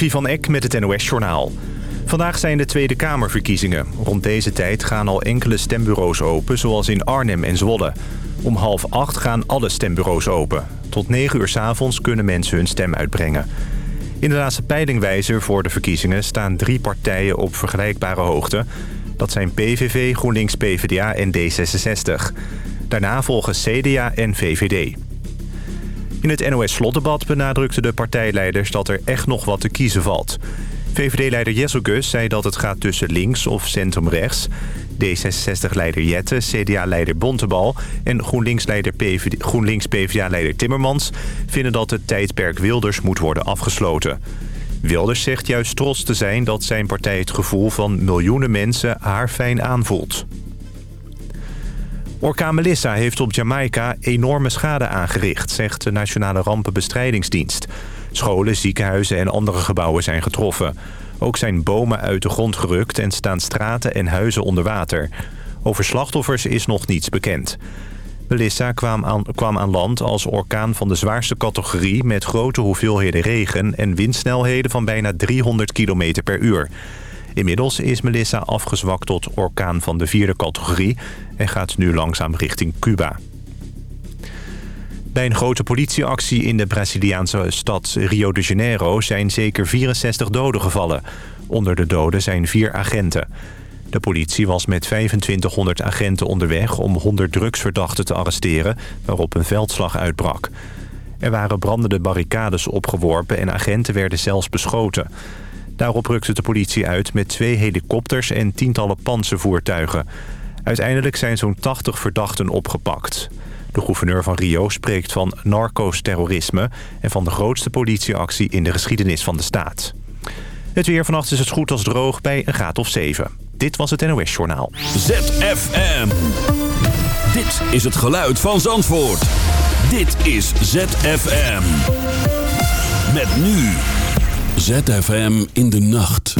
Levi van Eck met het NOS-journaal. Vandaag zijn de Tweede Kamerverkiezingen. Rond deze tijd gaan al enkele stembureaus open, zoals in Arnhem en Zwolle. Om half acht gaan alle stembureaus open. Tot negen uur s avonds kunnen mensen hun stem uitbrengen. In de laatste peilingwijzer voor de verkiezingen staan drie partijen op vergelijkbare hoogte. Dat zijn PVV, GroenLinks, PvdA en D66. Daarna volgen CDA en VVD. In het NOS-slotdebat benadrukten de partijleiders dat er echt nog wat te kiezen valt. VVD-leider Jessel Gus zei dat het gaat tussen links of centrumrechts. D66-leider Jette, CDA-leider Bontebal en GroenLinks-PVDA-leider Timmermans... vinden dat het tijdperk Wilders moet worden afgesloten. Wilders zegt juist trots te zijn dat zijn partij het gevoel van miljoenen mensen haar fijn aanvoelt. Orkaan Melissa heeft op Jamaica enorme schade aangericht... zegt de Nationale Rampenbestrijdingsdienst. Scholen, ziekenhuizen en andere gebouwen zijn getroffen. Ook zijn bomen uit de grond gerukt en staan straten en huizen onder water. Over slachtoffers is nog niets bekend. Melissa kwam aan, kwam aan land als orkaan van de zwaarste categorie... met grote hoeveelheden regen en windsnelheden van bijna 300 km per uur. Inmiddels is Melissa afgezwakt tot orkaan van de vierde categorie... en gaat nu langzaam richting Cuba. Bij een grote politieactie in de Braziliaanse stad Rio de Janeiro... zijn zeker 64 doden gevallen. Onder de doden zijn vier agenten. De politie was met 2500 agenten onderweg om 100 drugsverdachten te arresteren... waarop een veldslag uitbrak. Er waren brandende barricades opgeworpen en agenten werden zelfs beschoten... Daarop rukte de politie uit met twee helikopters en tientallen panzervoertuigen. Uiteindelijk zijn zo'n 80 verdachten opgepakt. De gouverneur van Rio spreekt van narcosterrorisme... en van de grootste politieactie in de geschiedenis van de staat. Het weer vannacht is het goed als droog bij een graad of 7. Dit was het NOS Journaal. ZFM. Dit is het geluid van Zandvoort. Dit is ZFM. Met nu... ZFM in de nacht.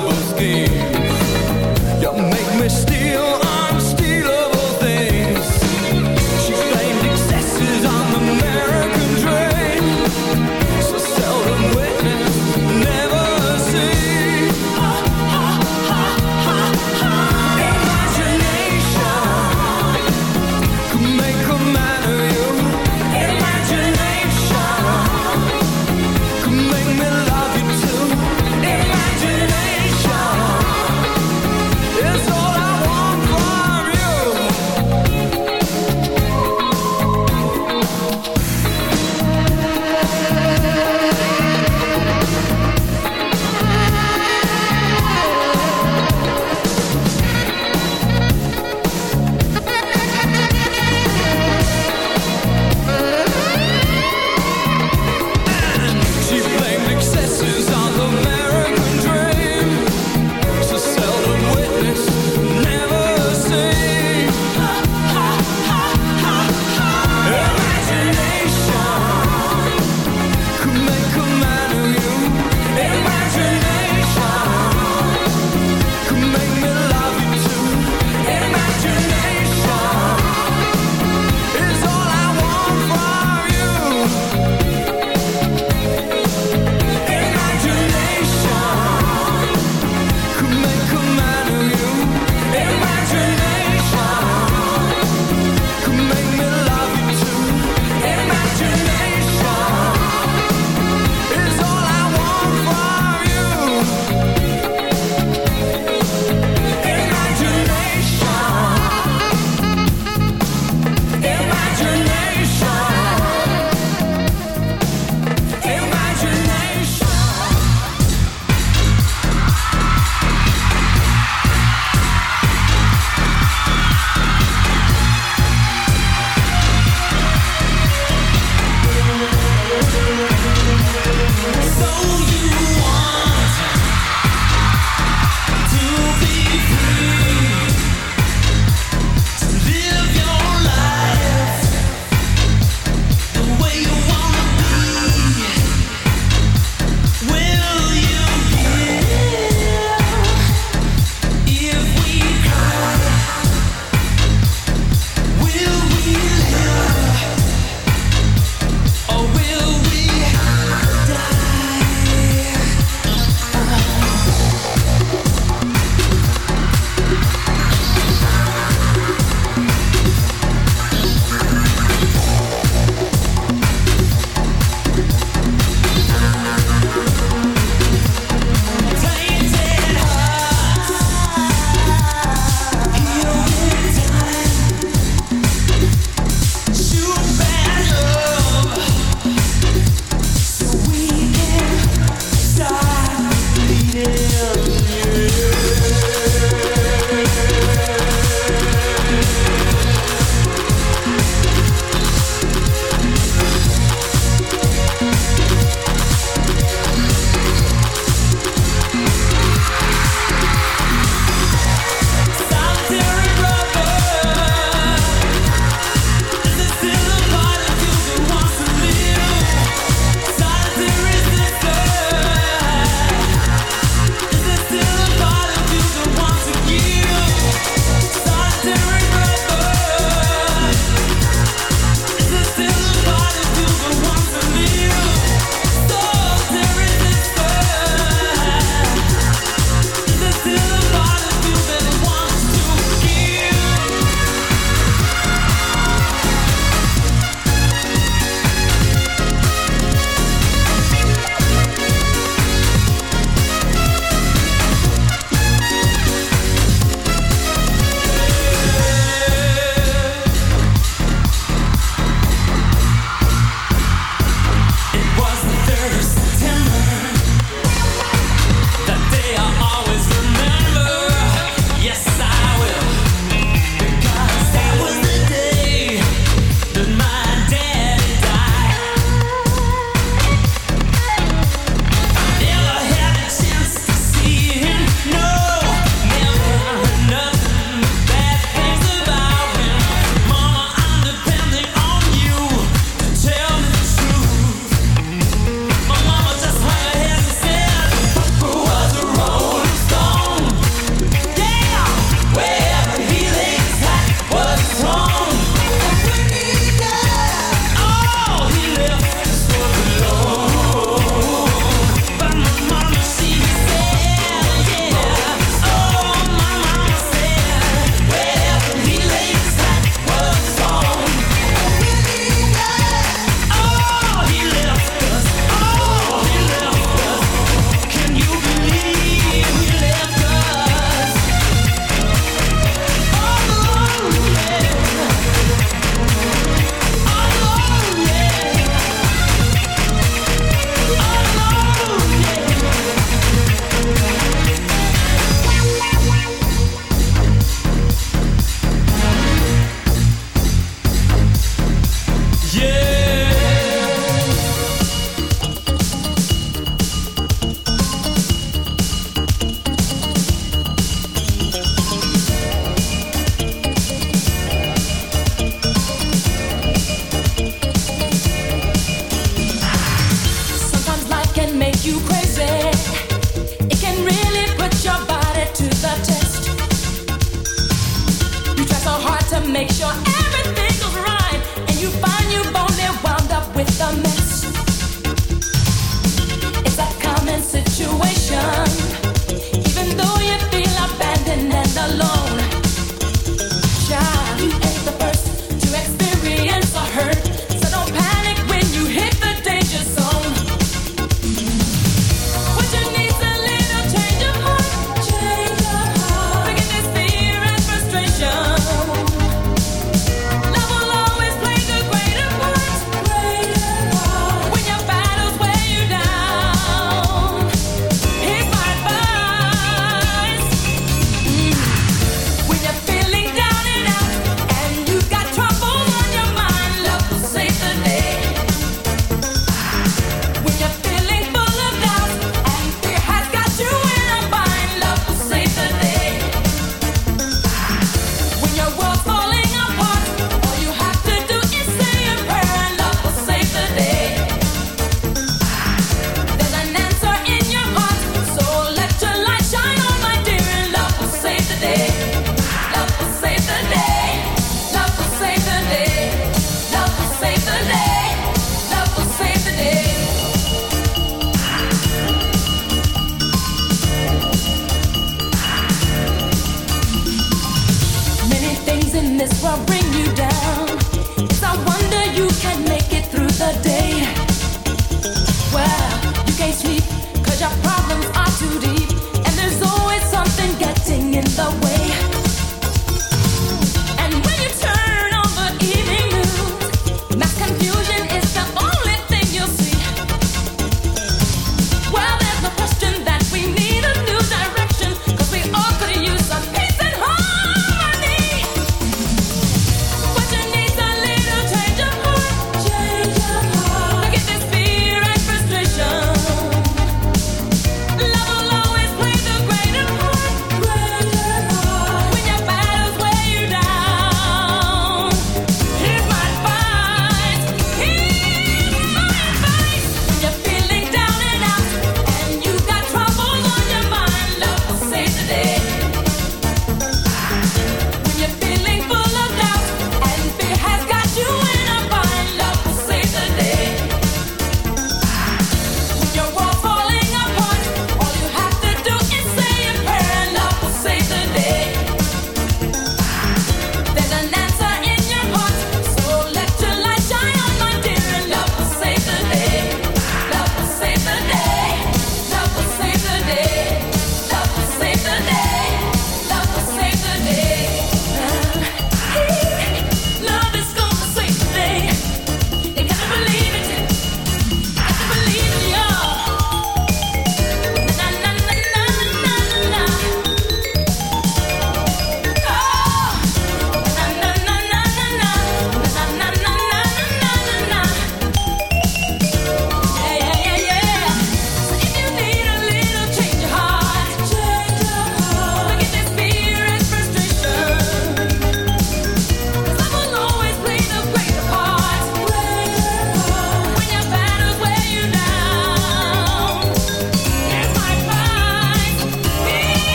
a scheme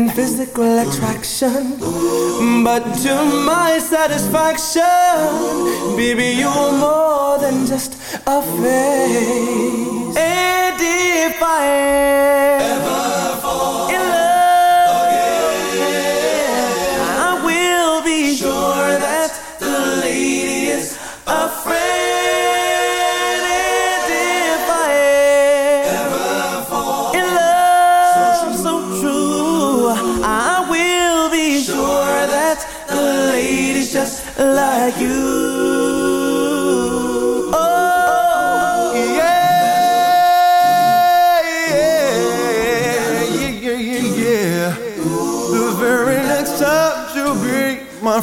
in physical attraction. But to my satisfaction, baby, you're more than just a face. And ever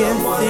Yeah.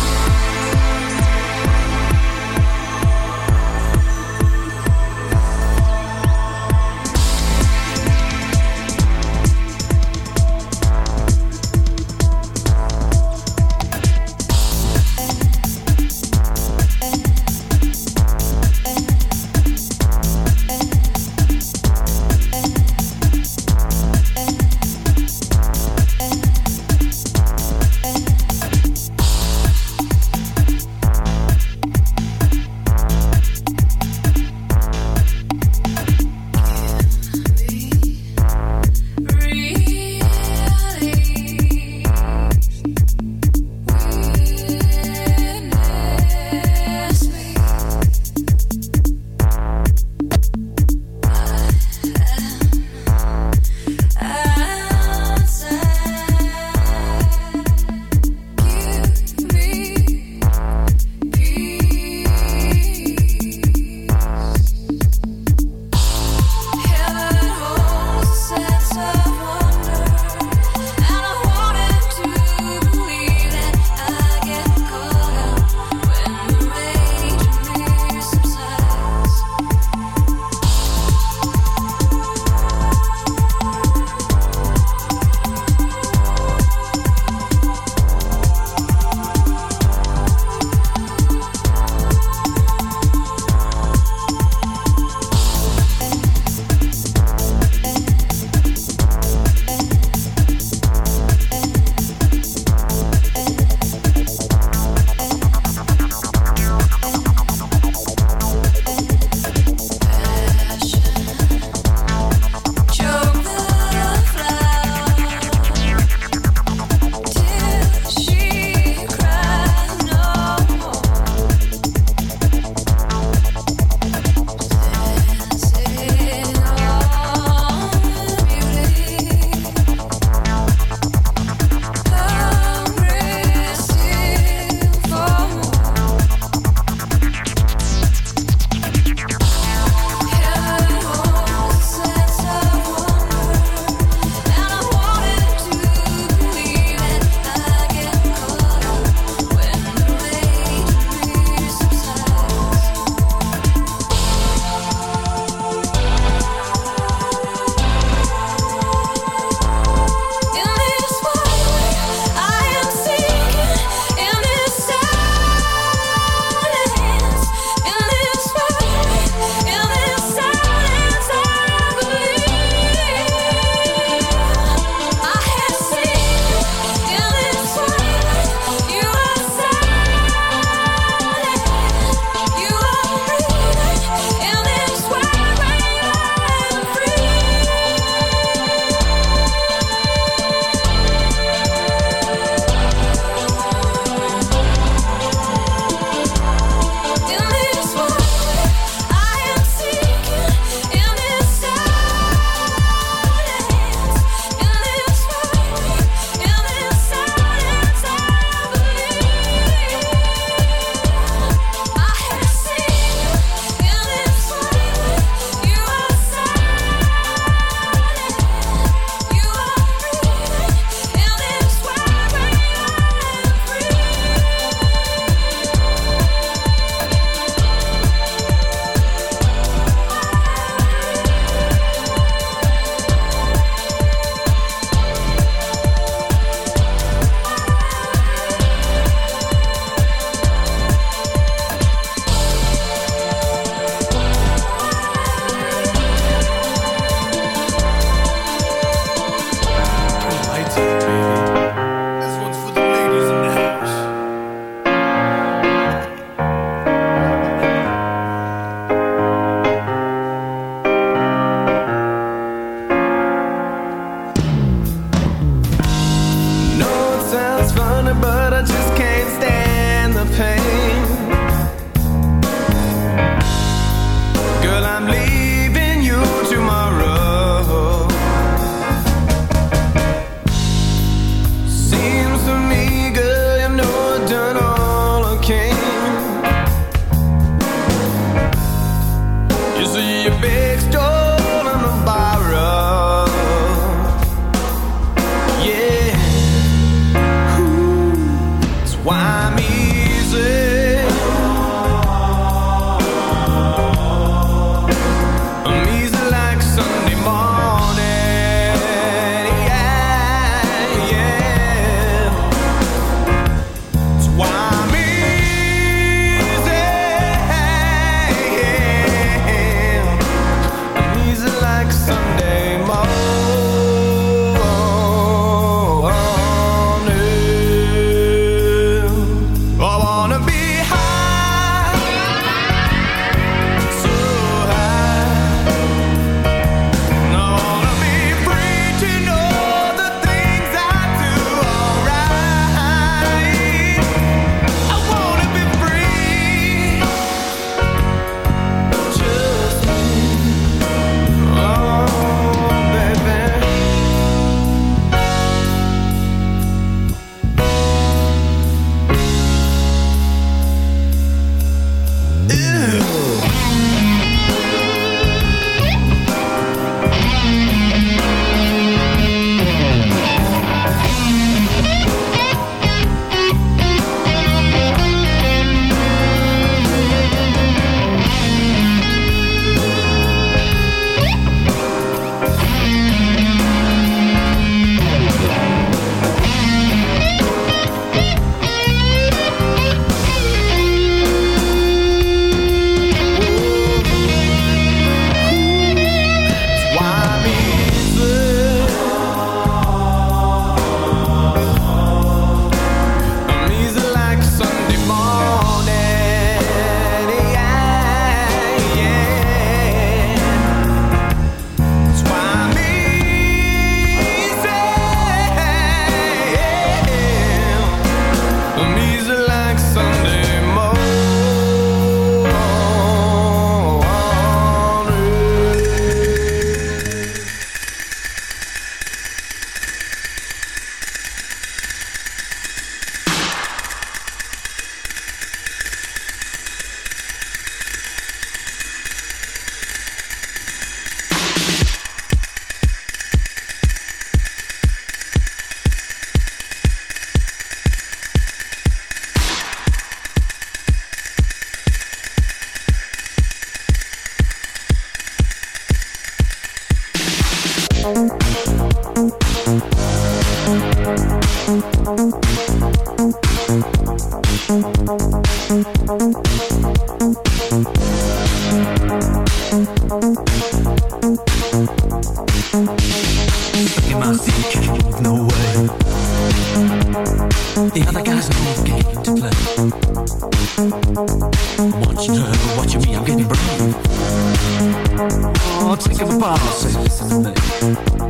Sunday.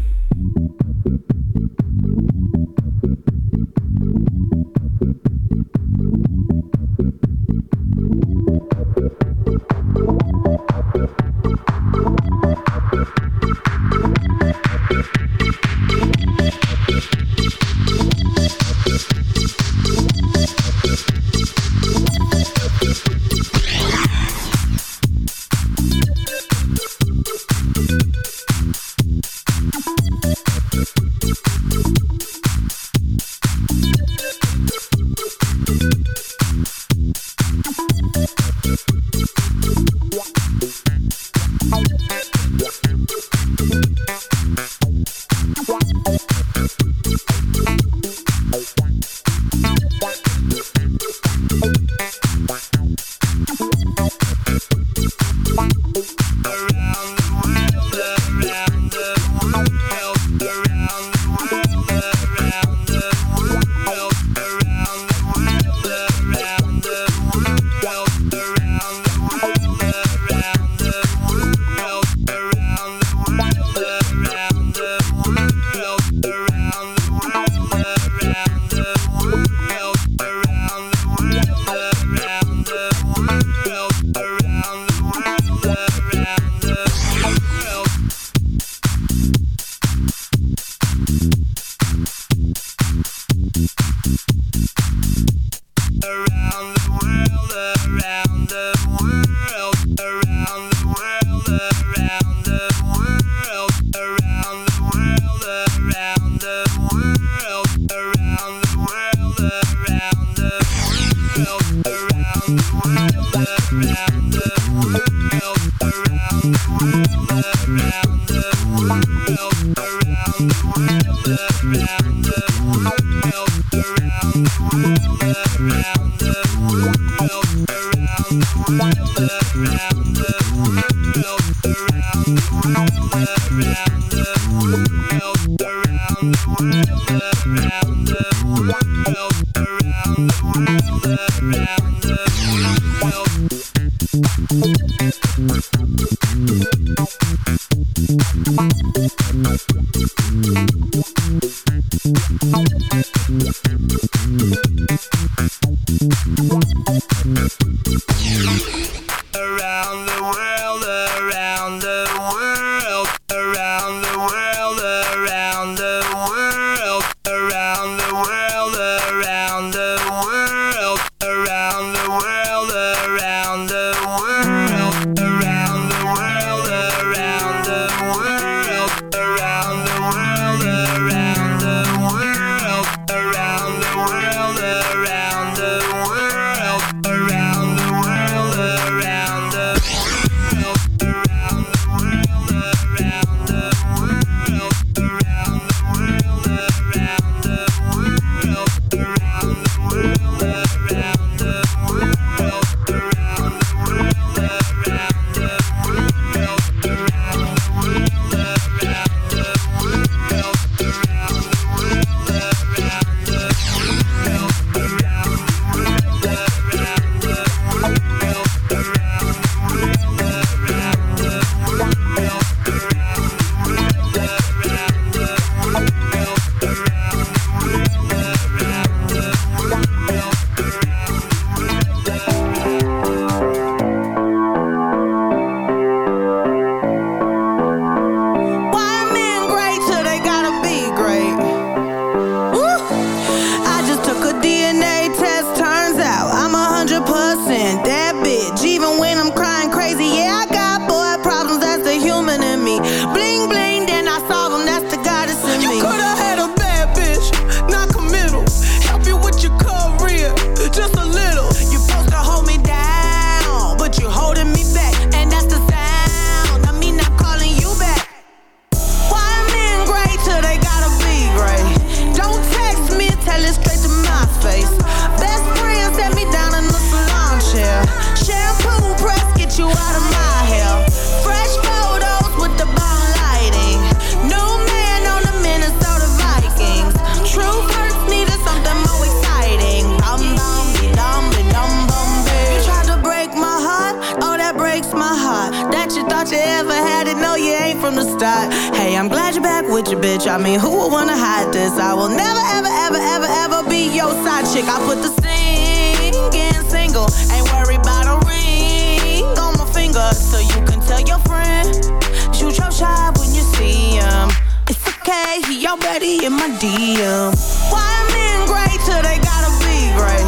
in my DM. Why men great till they gotta be great?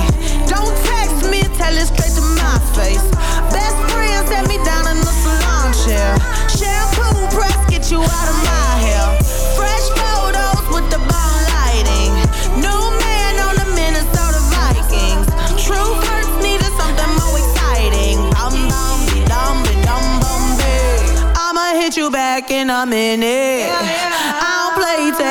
Don't text me, tell it straight to my face. Best friend set me down in the salon chair. Shampoo press get you out of my hair. Fresh photos with the bomb lighting. New man on the Minnesota Vikings. True hurts needed something more exciting. I'm bomb, dumb, dumb, dumb, I'ma hit you back in a minute. Yeah, yeah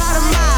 bottom.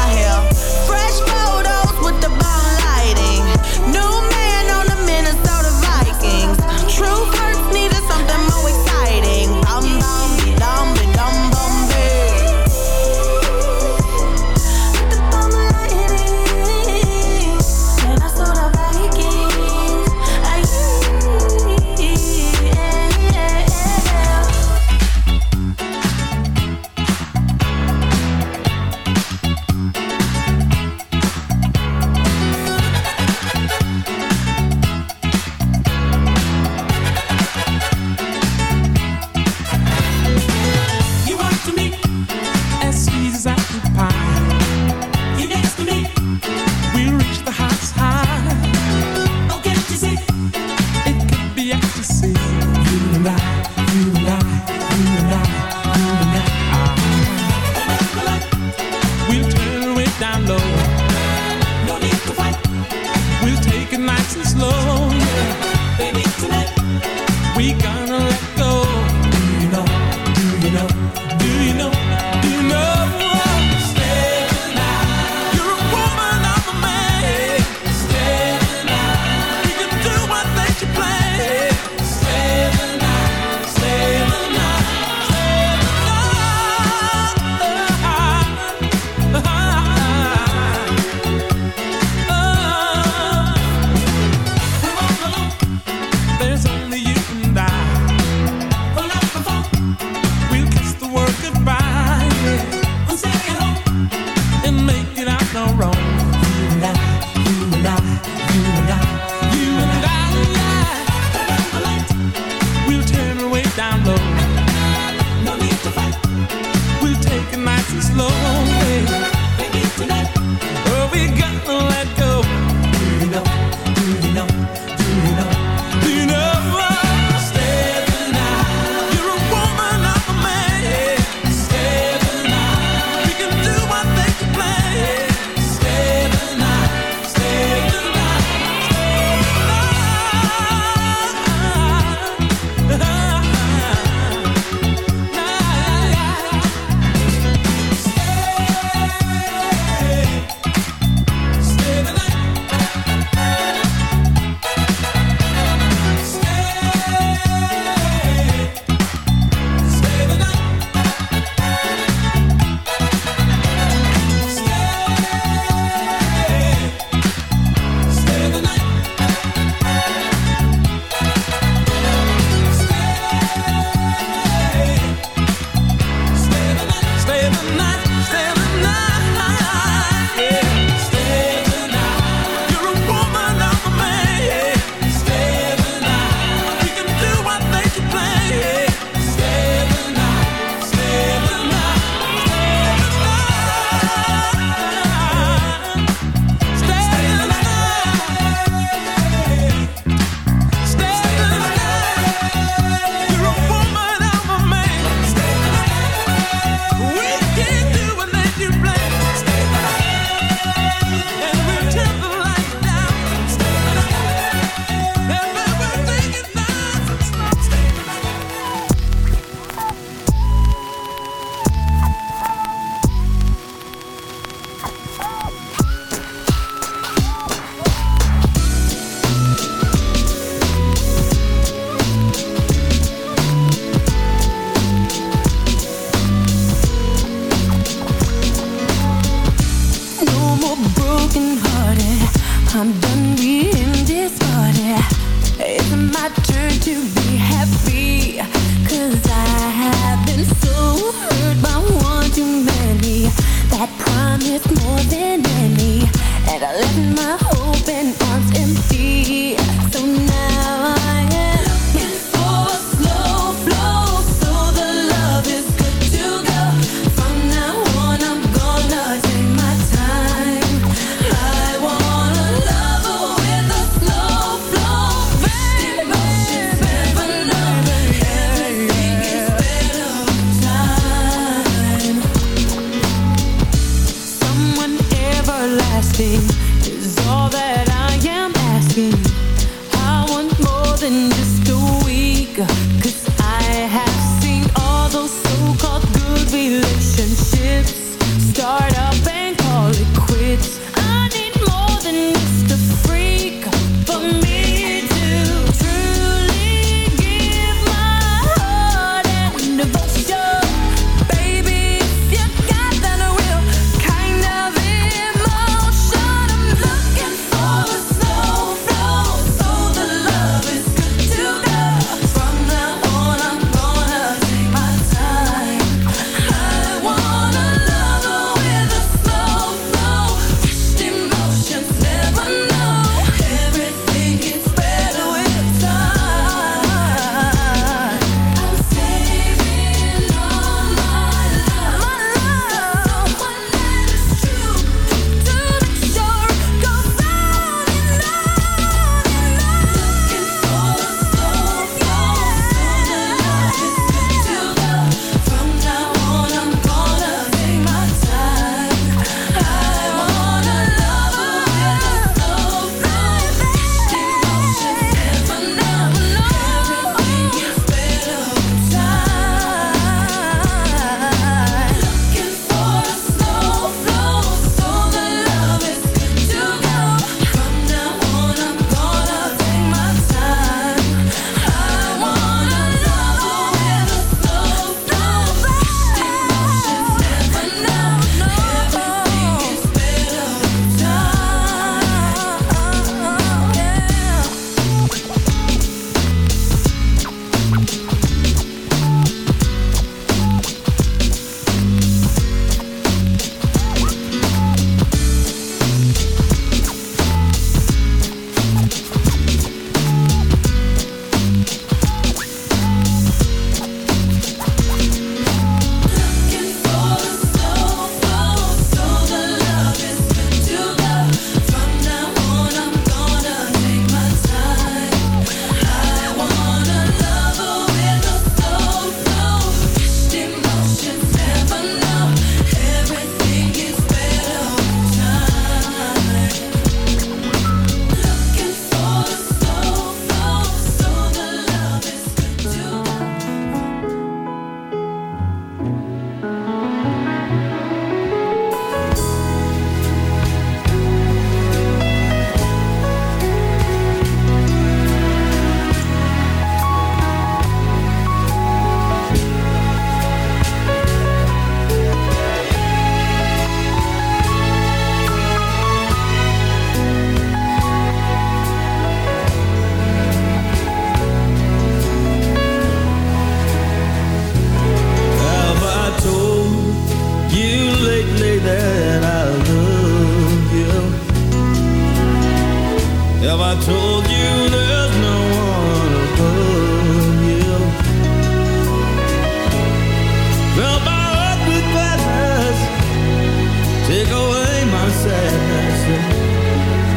Take away my sadness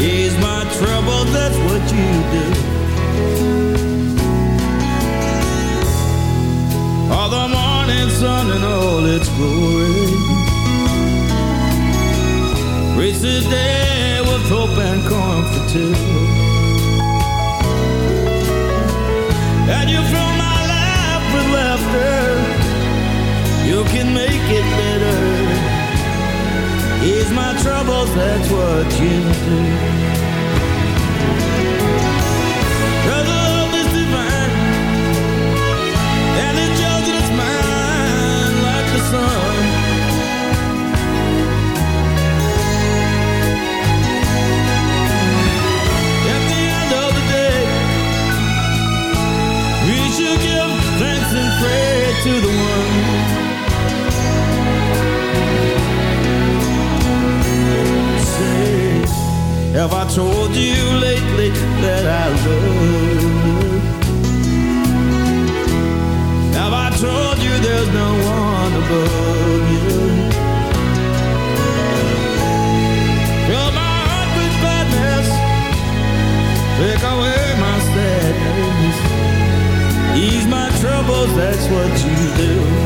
ease my trouble, that's what you do. All the morning sun and all its glory. Reach the day with hope and comfort too. And you fill my life with laughter. You can make it that's what you do. Have I told you lately that I love Have I told you there's no one above you? Fill my heart with badness Take away my sadness Ease my troubles, that's what you do